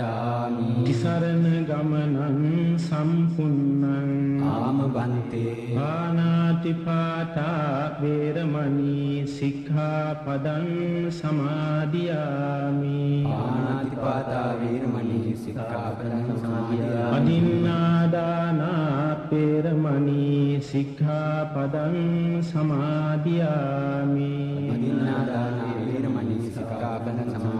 ගච්ඡාමි। තිසරණ ගමනං සම්පුන්නං ආමබන්තේ। පානාති පාතා වේරමණී සික්ඛාපදං සමාදියාමි। පානාති පාතා වේරමණී සික්ඛාපදං සමාදියාමි। අදින්නාදානා වේරමණී සික්ඛාපදං සමාදියාමි। අදින්නාදානා වේරමණී සික්ඛාපදං සමාදියාමි।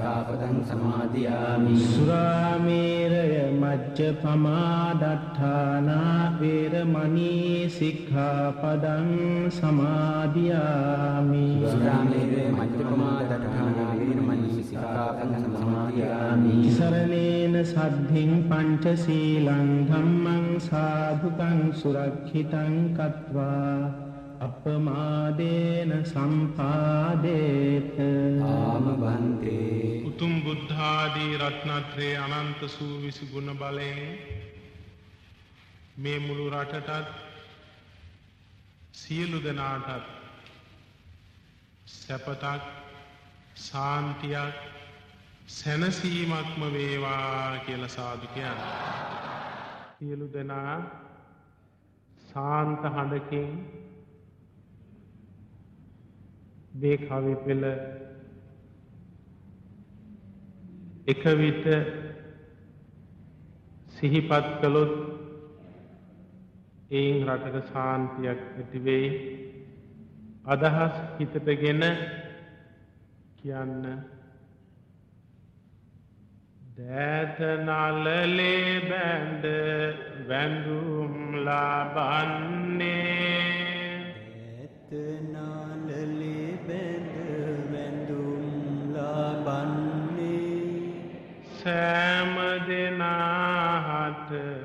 සික්ඛාපදං සමාදියාමි. සුරාමේරය මජ්ජපමාදට්ඨානා වේරමණී සික්ඛාපදං සමාදියාමි. සුරාමේරේ මජ්ජපමා දඨානා වීරමණී සික්ඛාපදං සමාදියාමි. සරණේන සද්ධින් පංචශීලං ධම්මං සාධුකං සුරක්ෂිතං කତ୍වා අපමාදේන සම්පාදේත ආමබන්තේ උතුම් බුද්ධාදී රත්නත්‍රයේ අනන්ත සූවිසි ගුණ බලයෙන් මේ මුළු රටටත් සියලු දෙනාටත් සැපතක් සාන්තියක් සැනසීමක්ම වේවා කියල සාධකයන්. සියලු දෙනා සාන්ත හඬකින් මේ කවි පෙළ එක විට සිහිපත් කළොත් එයින් රටට සාන්තියක් ඇතිවෙයි අදහස් හිතටගෙන කියන්න. දෑතනලලේ බැන්ඩ වැඳුම් ලබන්නේ සෑම දෙනාහට පින්කෙතවන්නේ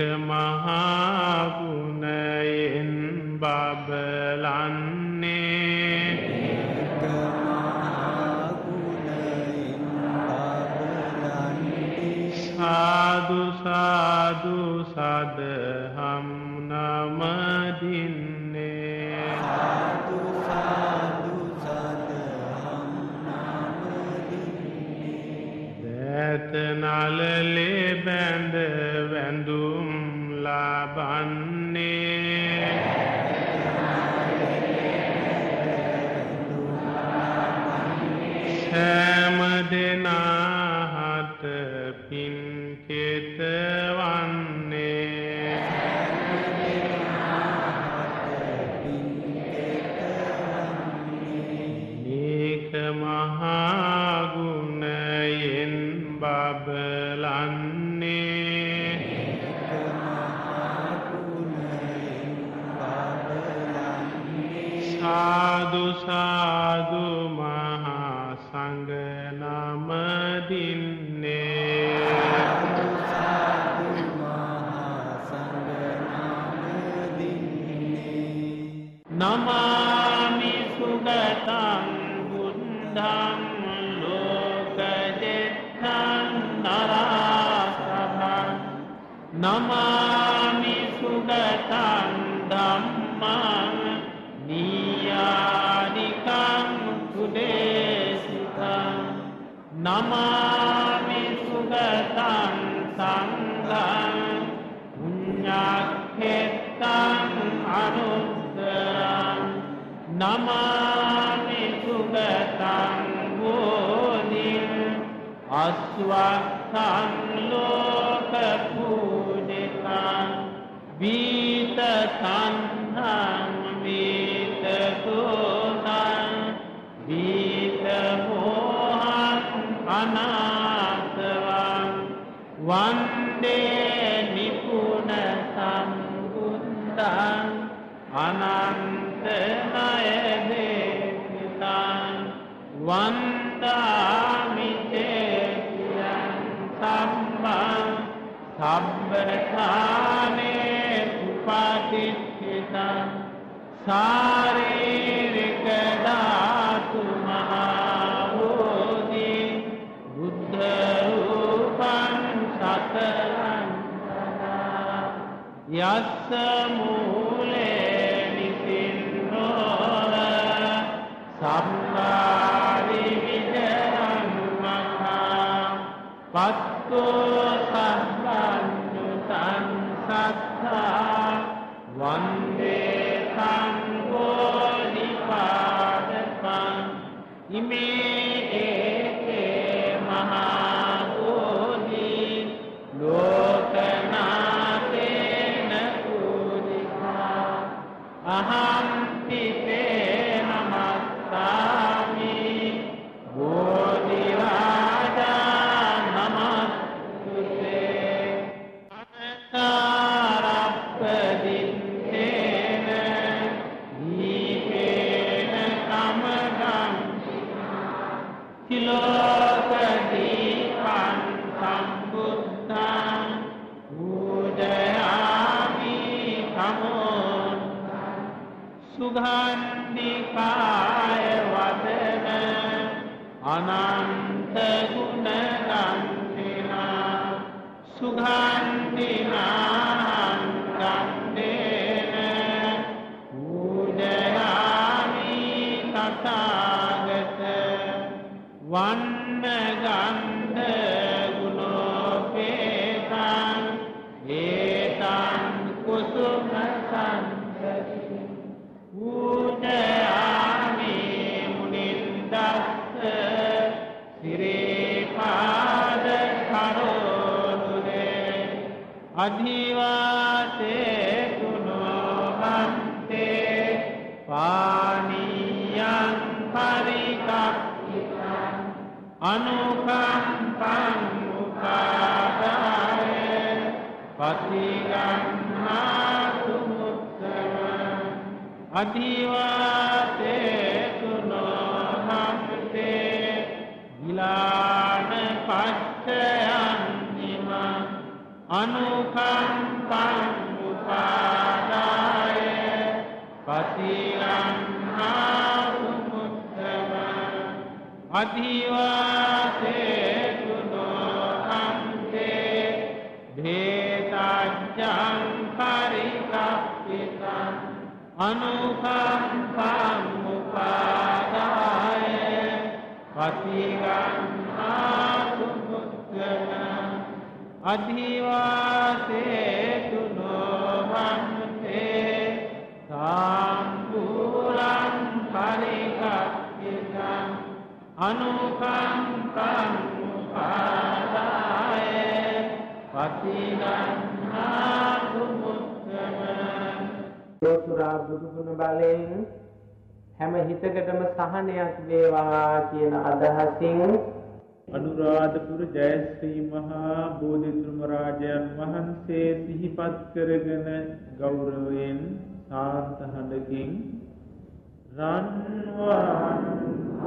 महा නමාමි සුගතං බුද්ධං ලෝකදෙත්තං නරාසභං නමාමි සුගතං ධම්මං නීයානිකං පුදේසිතං නමාමි නමාමි සුගතං බෝධිං අස්වක්ඛං ලෝක පූජිතං බීත තණ්හං බීත දෝනං බීත මෝහං අනාතවං වන්දේ සම්බතානේ උපතිච්චිතං සාරීරික ධාතු මහෝදි බුද්ධ රූපං සතරං යස්ස මූලේ නිසින්නෝර සම්මාරි විජයං මඛා පත්තෝ me. වන්න ගන්ධ ගුණෝපේතං ඒතං කුසුම සම්පති පූජයාමි මුනින්දස්ස සිරේපාද කරෝනුදේ අධිවාතේ ගුණෝහන්තේ පානීයං අනුකම්පං උපාදාය පතිගම්මාතු මුත්තම අදිවාතේතු නොහන්තේ ගිලාන පච්චයන්නිම අනුකම්පං උපාදාය පතිගම්මාතු අදිවාසේතු නොහන්තේ භේතජ්ජං පරිකප්පිතං අනුකම්පං මුපාදාය පතිගන්හාතු පුද්ගලං අදිවාසේතු අනුකම්පං උපාදාය පතිගන්නා ලෝතුරා බුදුගුණ බලයෙන් හැම හිතකටම සහනයක් වේවා කියන අදහසින් අනුරාධපුර ජයශ්‍රී මහා බෝධිතුම රාජයන් වහන්සේ සිහිපත් කරගෙන ගෞරවයෙන් සාන්ත හඬකින් රන්වන්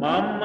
मम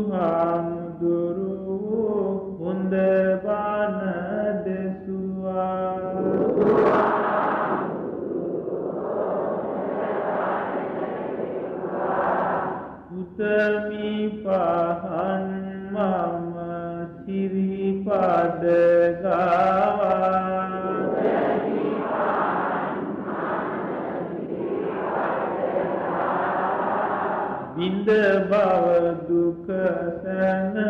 බුදුහාමුදුරු හොඳ බණ දෙසුවා. උතමි පහන් මම සිරිපද ගාවා. බින්ද බව and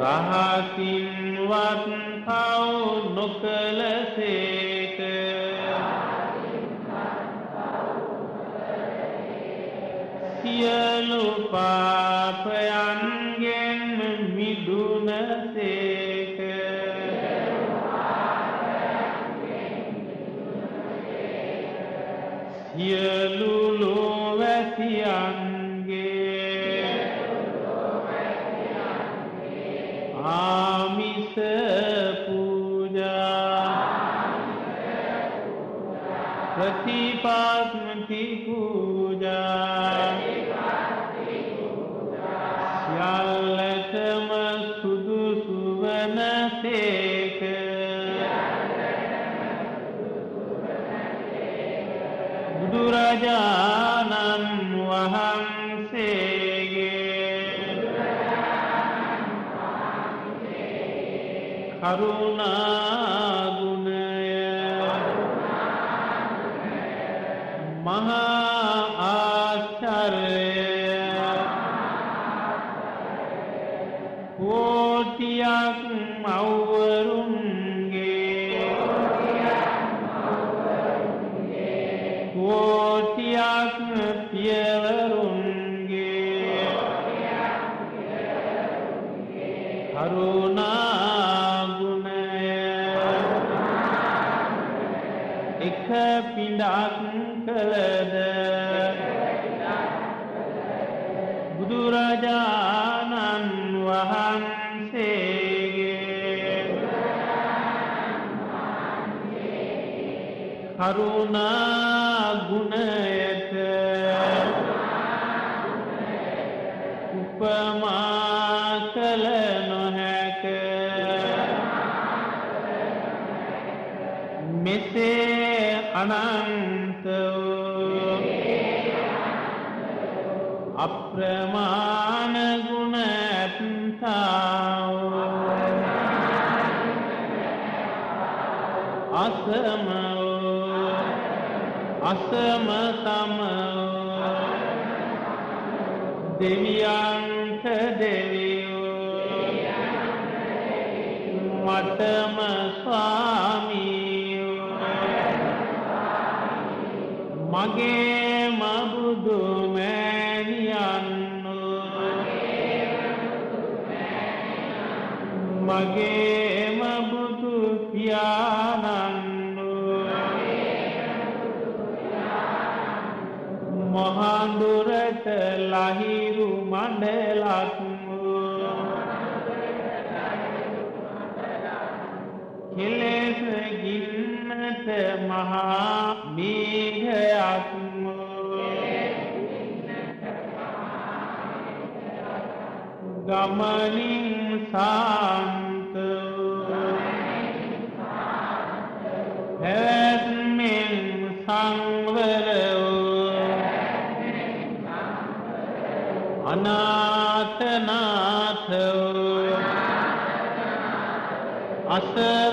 රහසින්වත් පව් නොකලසේ පියවරුන්ගේ කරුණාගුණය එක පිඩක් කළද? බුදුරජාණන් වහන්සේගේ කරුණා ඥානන්දු මහඳුරට ලහිරු මණ්ඩලක්. කෙලෙස ගින්නට මහා මේඝයක්. ගමනින් සාම පැවැත්මෙන් සංවර වූ අනාථනාථ වූ අසර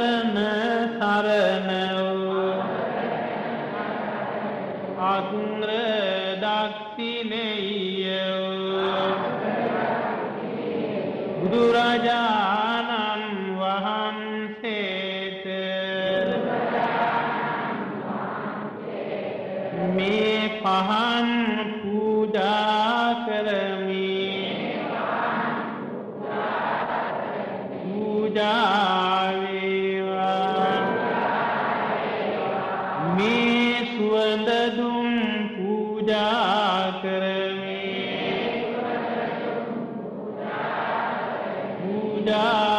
down.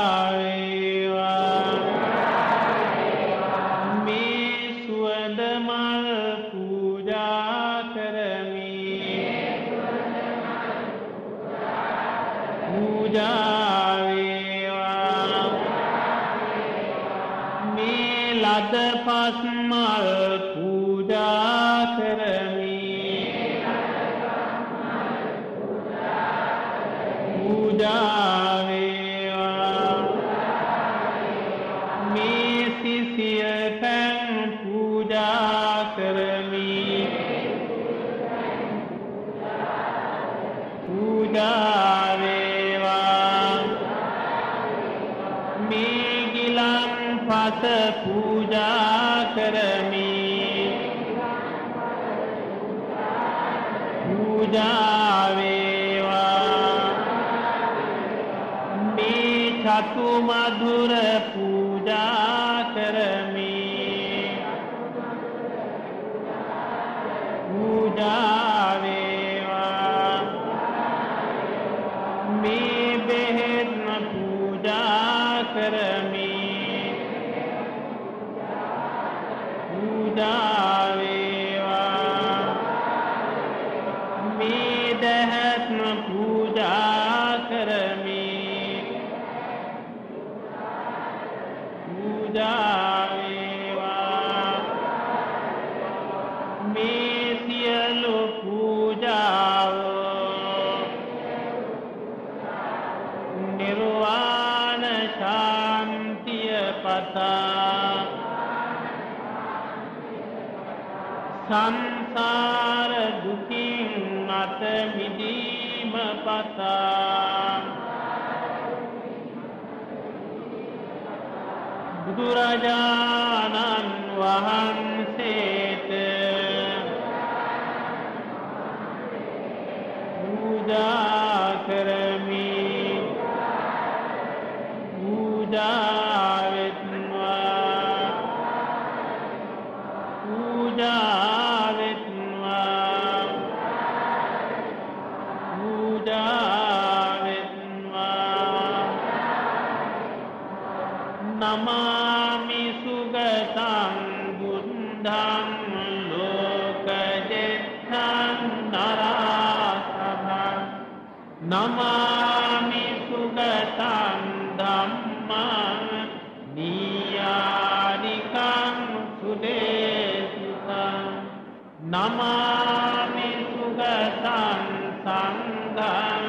නමාමි සුගතං සංඝං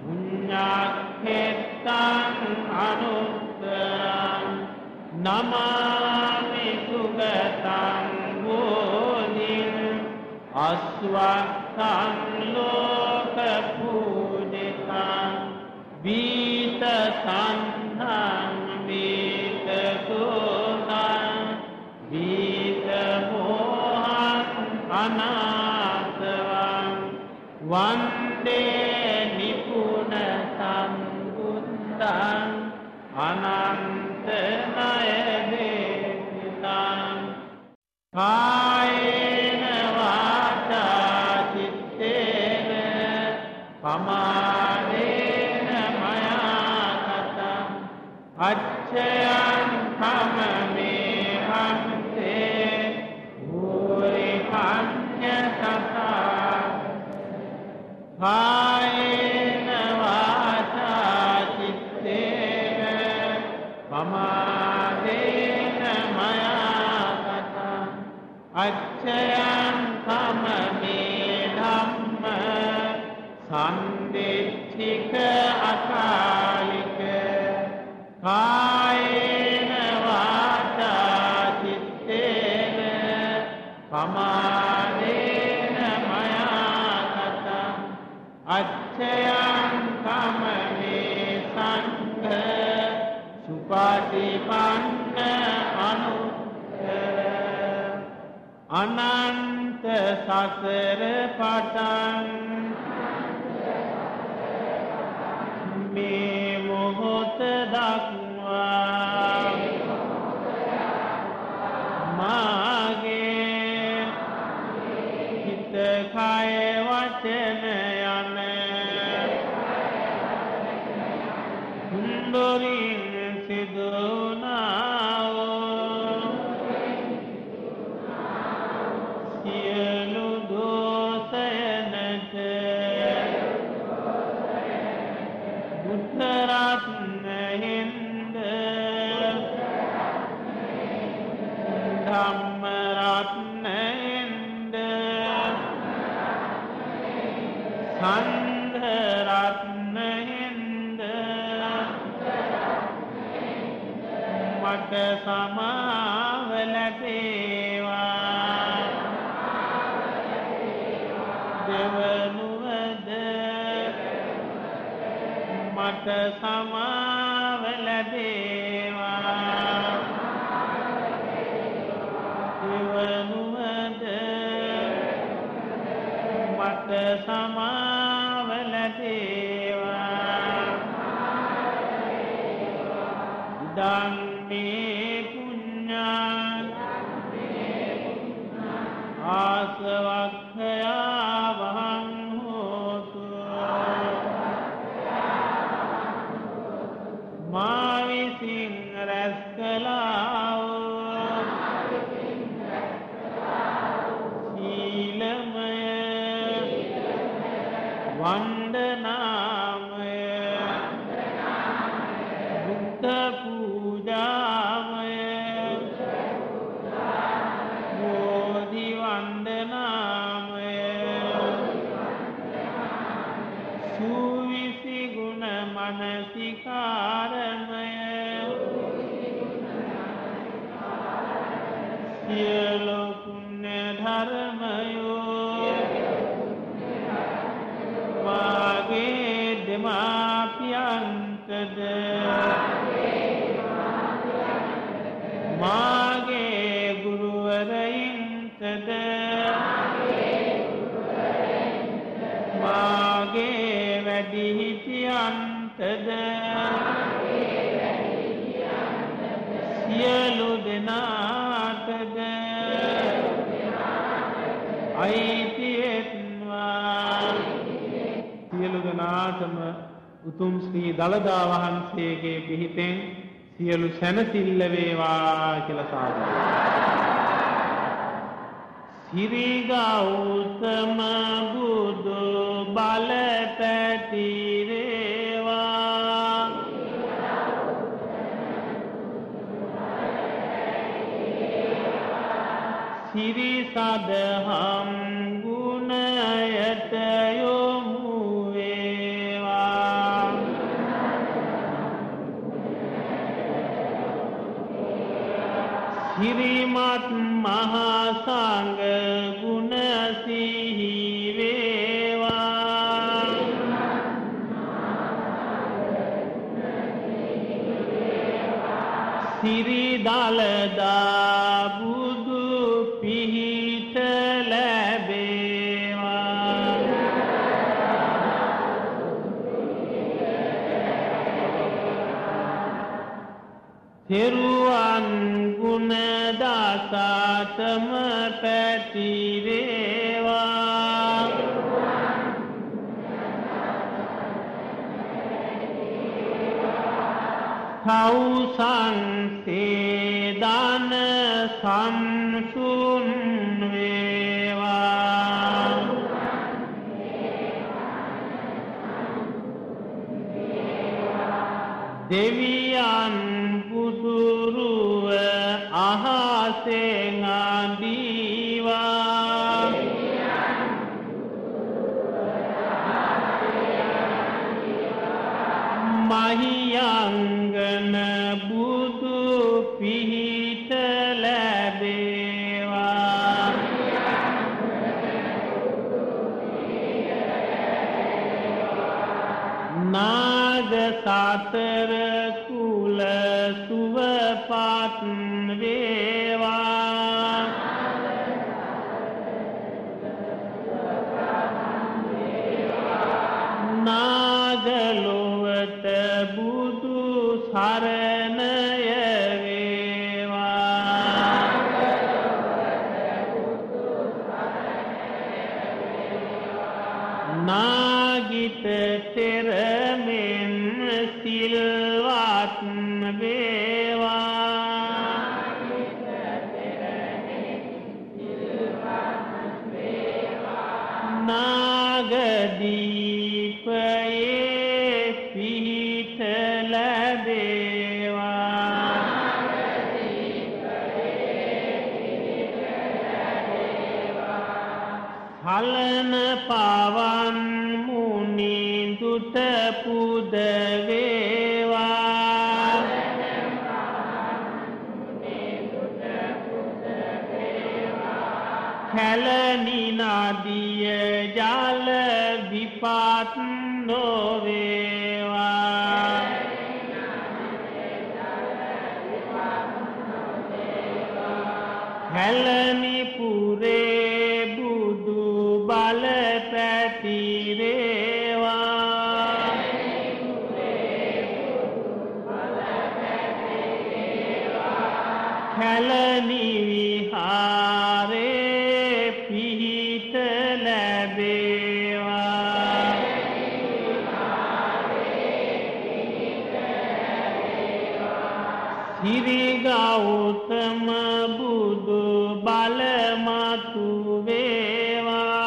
පුඤ්ඤක්ඛෙත්තං අනුත්තරං නමාමි සුගතං ගෝනින් අස්වත්තං සන්දිච්චික අකාලික කායේන වාචා චිත්තේන පමාදේන මයා කතං අච්චයං කමමේ සංඝ සුපාටිපන්න අනුත්තර අනන්ත සසර පටන් මට සමාව ලැබේවා දෙවනුවද මට සමාව ලැබේවා ඉදං Amém. උතුම් ශ්‍රී දළදා වහන්සේගේ පිහිටෙන් සියලු සැනසිල්ල වේවා කියලා සාදුනා. සිරි ගෞතම බුදු බල පැතිරේවා සිරි සදහම් මත් මහාසංග ගුණසිහිවේවා සිරිදලදා බුදු පිහිට ලැබේවා. තෙරුවන් ගුණ දසාටම පැතිරේවා කවුසන්සේ දන සම්ම se හිරිගා උත්තම බුදු බල මතු වේවා.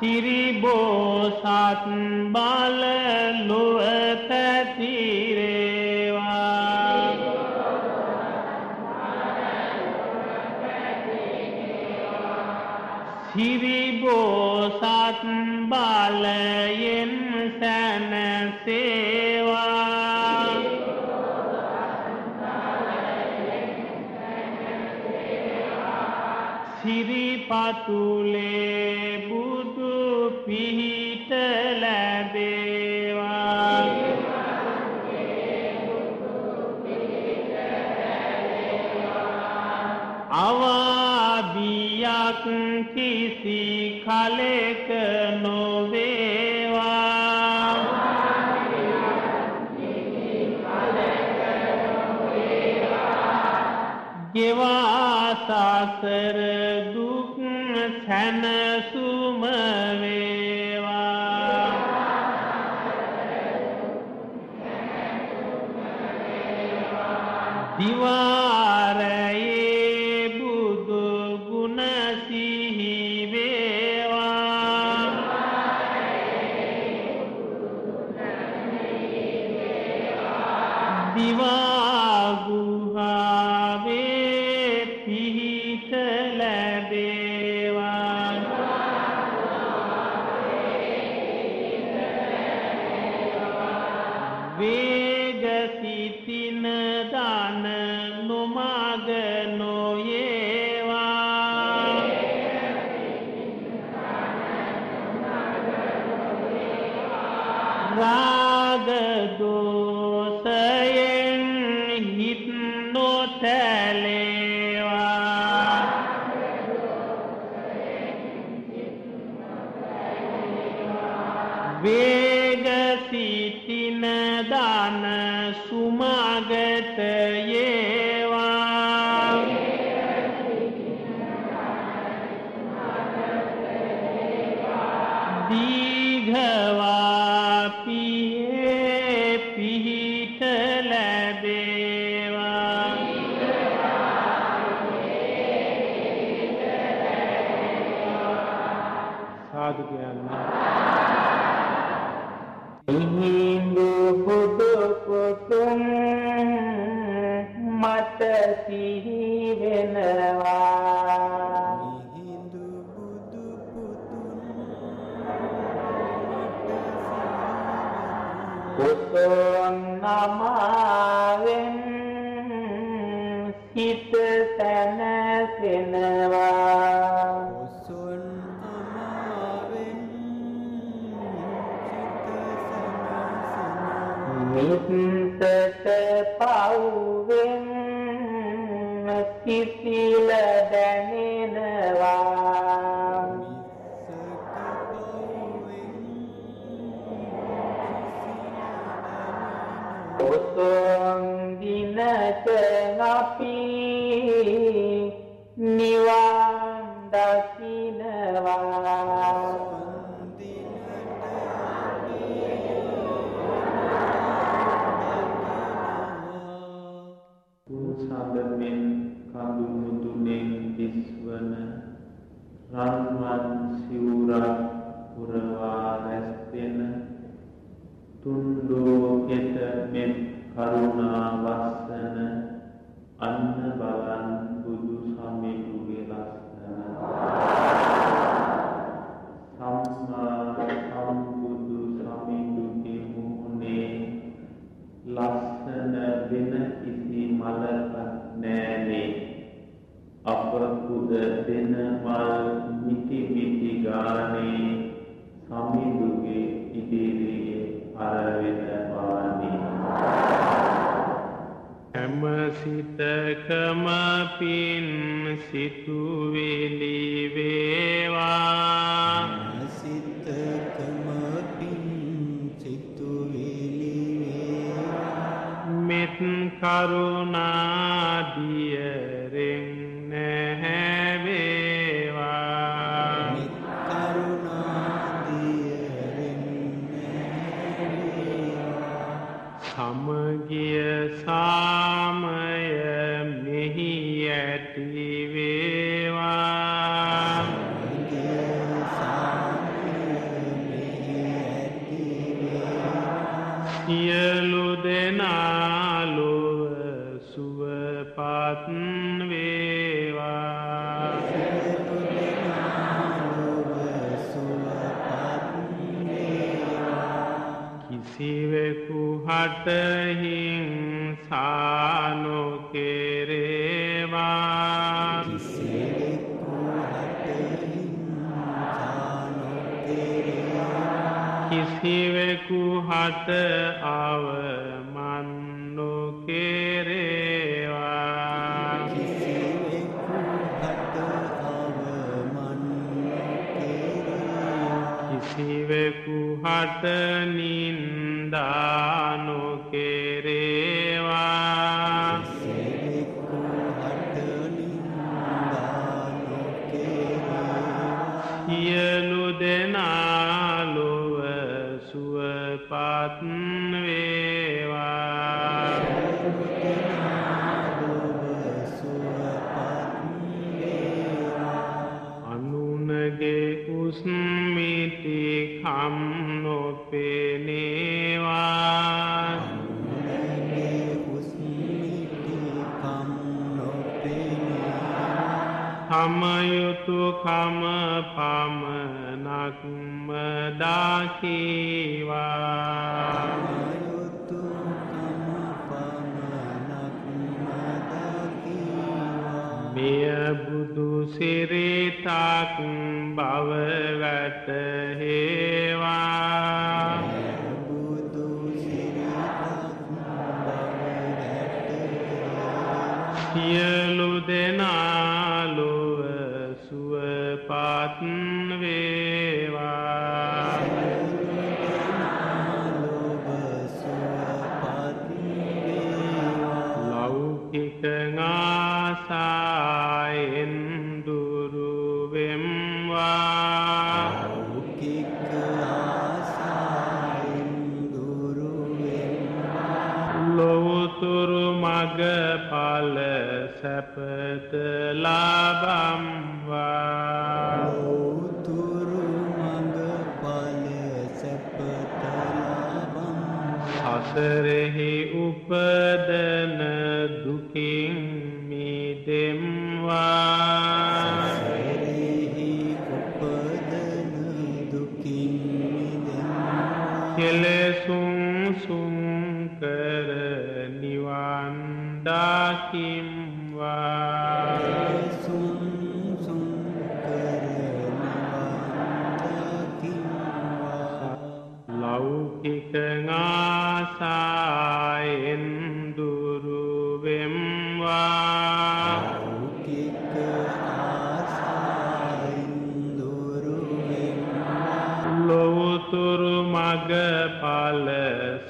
සිරිබෝසත් බල සසර දුක් සැනසුම වේවා. දිවා අතහිංසානු කෙරේවා කිසිවෙකු හත අවමන්නු කෙරේවා කිසිවෙකු හතනි යුතුකම පමණක්ම දකිවා බියබුදු සිරිතක් බවවැටහේ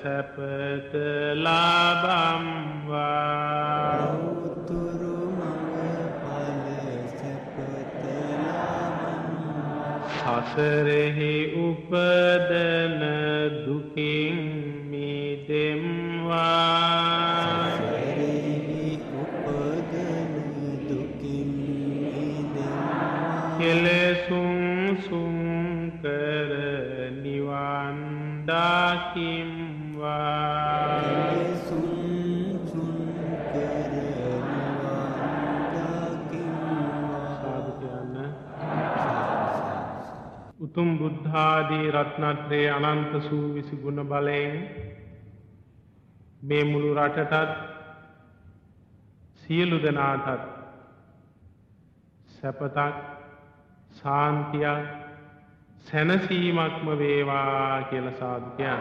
සැපත ලාබම්වා උතුරු සසරෙහි උප උතුම් බුද්ධාදී රත්නත්‍රයේ අනන්ත සූ විසි ගුණ බලයෙන් මේ මුළු රටටත් සියලු දෙනාටත් සැපතක් සාන්තියක් සැනසීමක්ම වේවා කියල සාධකයන්.